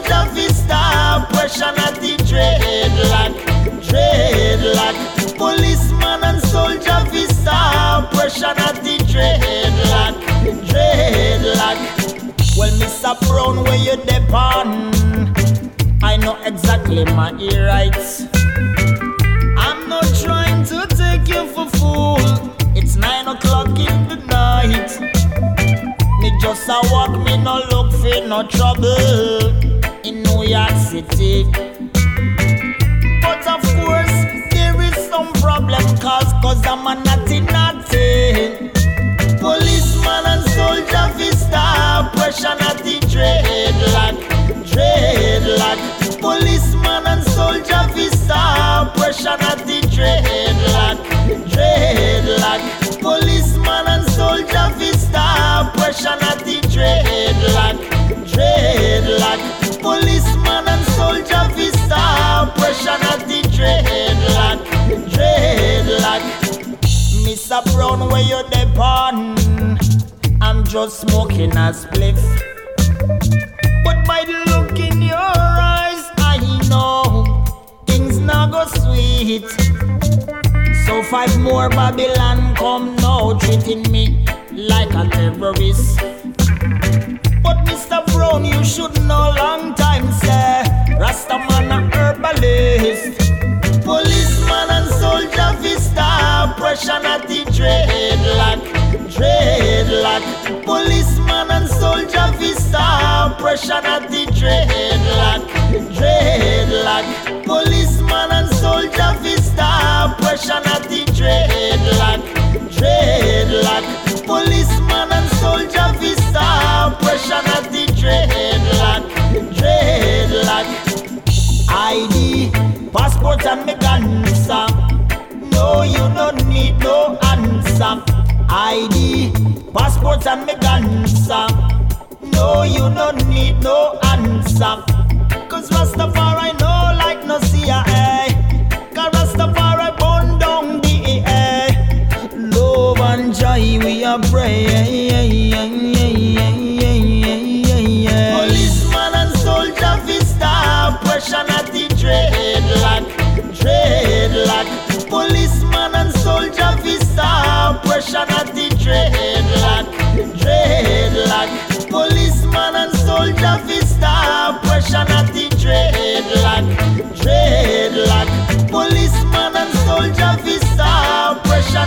Policeman and soldier vista, pressure at the dreadlock, dreadlock. Policeman and soldier vista, pressure at the dreadlock, dreadlock. Well, Mr. Brown, where you depend? I know exactly my rights. I'm not trying to take you for fool. It's nine o'clock in the night. Me just a walk, me no look for no trouble in New York City. But of course, there is some problem cause, cause I'm a naughty naughty. Where you depend? I'm just smoking a spliff. But by the look in your eyes, I know things not go sweet. So five more Babylon come now, treating me like a terrorist. But Mr. Brown, you should know long time, sir. Rastaman pressure at the dreadlock, dreadlock. Policeman and soldier vista, pressure at the dreadlock, dreadlock. Policeman and soldier vista, pressure at the dreadlock, dreadlock. ID, passport and me gansa. No, you don't need no answer. ID, passport and me gansa. No, you don't need no answer. dreadlock. Policeman and soldier visa, pressure